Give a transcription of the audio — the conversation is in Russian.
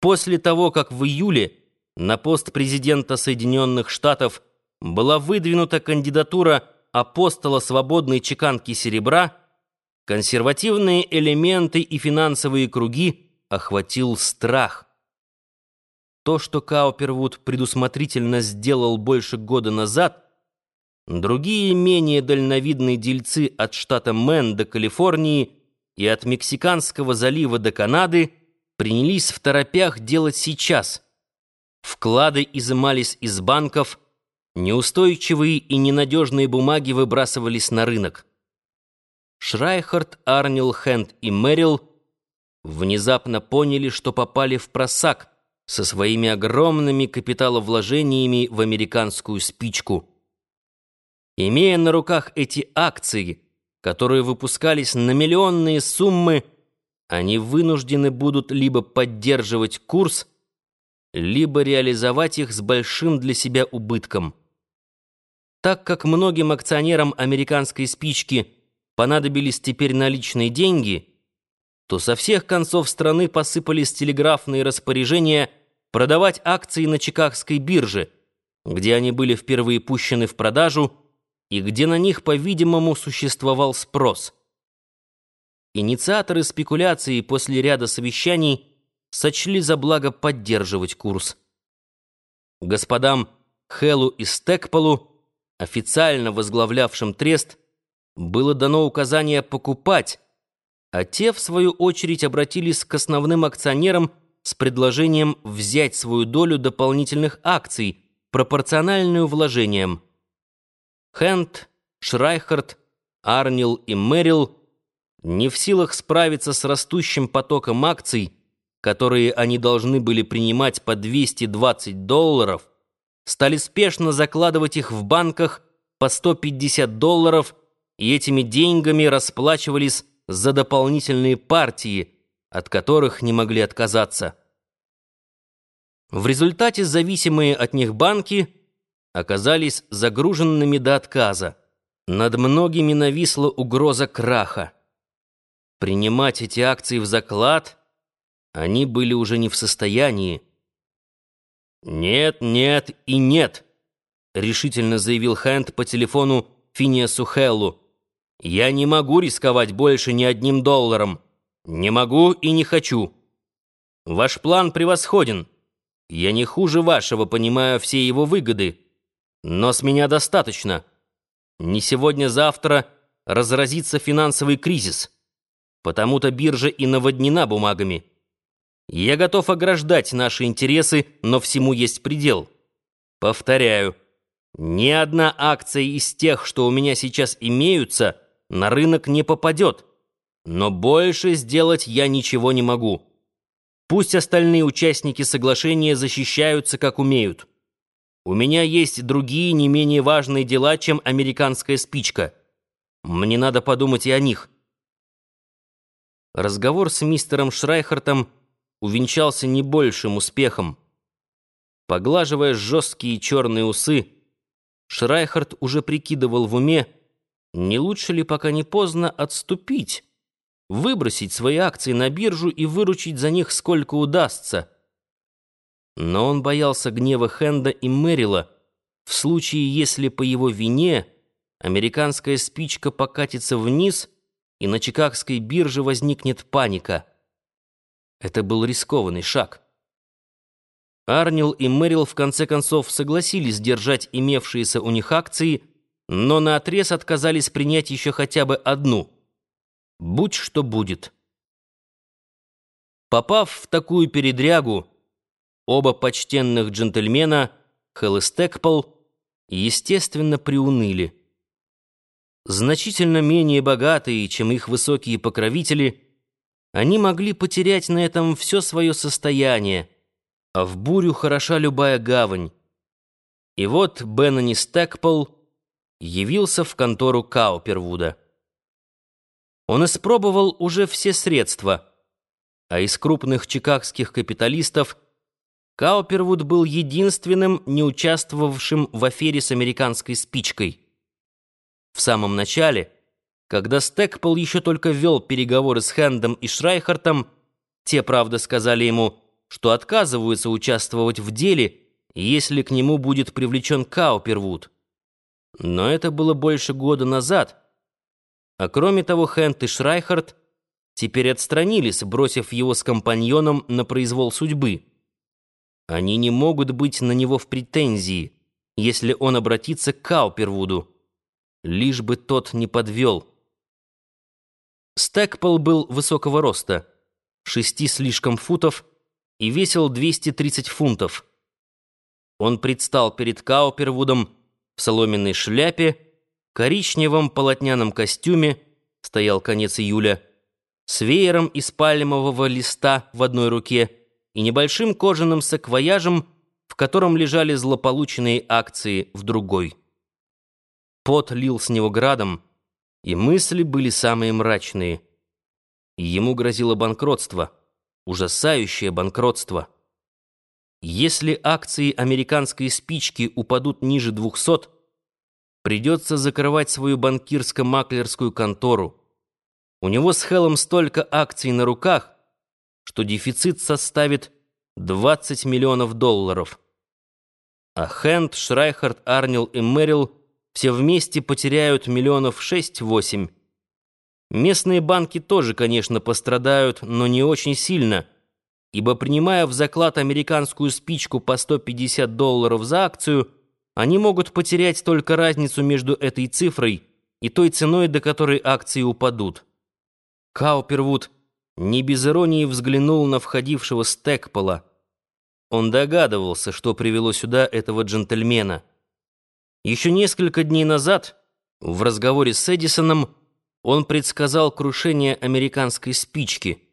После того, как в июле на пост президента Соединенных Штатов была выдвинута кандидатура апостола свободной чеканки серебра, консервативные элементы и финансовые круги охватил страх. То, что Каупервуд предусмотрительно сделал больше года назад, другие менее дальновидные дельцы от штата Мэн до Калифорнии и от Мексиканского залива до Канады принялись в торопях делать сейчас. Вклады изымались из банков, неустойчивые и ненадежные бумаги выбрасывались на рынок. Шрайхард, Арнил, Хенд и Мэрил внезапно поняли, что попали в просак со своими огромными капиталовложениями в американскую спичку. Имея на руках эти акции, которые выпускались на миллионные суммы, они вынуждены будут либо поддерживать курс, либо реализовать их с большим для себя убытком. Так как многим акционерам американской спички понадобились теперь наличные деньги, то со всех концов страны посыпались телеграфные распоряжения продавать акции на Чикагской бирже, где они были впервые пущены в продажу и где на них, по-видимому, существовал спрос. Инициаторы спекуляции после ряда совещаний сочли за благо поддерживать курс. Господам Хеллу и Стекполу, официально возглавлявшим трест, было дано указание покупать, а те, в свою очередь, обратились к основным акционерам с предложением взять свою долю дополнительных акций, пропорциональную вложениям. Хенд, Шрайхард, Арнил и Мэрил не в силах справиться с растущим потоком акций, которые они должны были принимать по 220 долларов, стали спешно закладывать их в банках по 150 долларов и этими деньгами расплачивались за дополнительные партии, от которых не могли отказаться. В результате зависимые от них банки оказались загруженными до отказа. Над многими нависла угроза краха. Принимать эти акции в заклад они были уже не в состоянии. «Нет, нет и нет», — решительно заявил Хэнд по телефону Финиасу Хеллу. «Я не могу рисковать больше ни одним долларом. Не могу и не хочу. Ваш план превосходен. Я не хуже вашего понимаю все его выгоды. Но с меня достаточно. Не сегодня-завтра разразится финансовый кризис. Потому-то биржа и наводнена бумагами. Я готов ограждать наши интересы, но всему есть предел. Повторяю, ни одна акция из тех, что у меня сейчас имеются, на рынок не попадет. Но больше сделать я ничего не могу. Пусть остальные участники соглашения защищаются, как умеют. У меня есть другие не менее важные дела, чем американская спичка. Мне надо подумать и о них. Разговор с мистером Шрайхартом увенчался не большим успехом. Поглаживая жесткие черные усы, Шрайхард уже прикидывал в уме, не лучше ли пока не поздно отступить, выбросить свои акции на биржу и выручить за них сколько удастся. Но он боялся гнева Хенда и Мэрила в случае, если по его вине американская спичка покатится вниз и на Чикагской бирже возникнет паника. Это был рискованный шаг. Арнил и Мэрил в конце концов согласились держать имевшиеся у них акции, но наотрез отказались принять еще хотя бы одну. Будь что будет. Попав в такую передрягу, оба почтенных джентльмена, Хелл и Стэкпол, естественно, приуныли. Значительно менее богатые, чем их высокие покровители – они могли потерять на этом все свое состояние, а в бурю хороша любая гавань. И вот Беннони Стэкпол явился в контору Каупервуда. Он испробовал уже все средства, а из крупных чикагских капиталистов Каупервуд был единственным, не участвовавшим в афере с американской спичкой. В самом начале – когда Стэкпол еще только вел переговоры с Хэндом и Шрайхартом, те, правда, сказали ему, что отказываются участвовать в деле, если к нему будет привлечен Каупервуд. Но это было больше года назад. А кроме того, Хэнт и Шрайхард теперь отстранились, бросив его с компаньоном на произвол судьбы. Они не могут быть на него в претензии, если он обратится к Каупервуду, лишь бы тот не подвел. Стэкпол был высокого роста, шести слишком футов, и весил 230 фунтов. Он предстал перед Каупервудом в соломенной шляпе, коричневом полотняном костюме, стоял конец июля, с веером из пальмового листа в одной руке и небольшим кожаным саквояжем, в котором лежали злополученные акции в другой. Пот лил с него градом, и мысли были самые мрачные. Ему грозило банкротство, ужасающее банкротство. Если акции американской спички упадут ниже 200, придется закрывать свою банкирско-маклерскую контору. У него с Хеллом столько акций на руках, что дефицит составит 20 миллионов долларов. А Хэнд, Шрайхард, Арнил и Мэрил все вместе потеряют миллионов 6-8. Местные банки тоже, конечно, пострадают, но не очень сильно, ибо принимая в заклад американскую спичку по 150 долларов за акцию, они могут потерять только разницу между этой цифрой и той ценой, до которой акции упадут. Каупервуд не без иронии взглянул на входившего Стэкпола. Он догадывался, что привело сюда этого джентльмена. Еще несколько дней назад, в разговоре с Эдисоном, он предсказал крушение американской спички —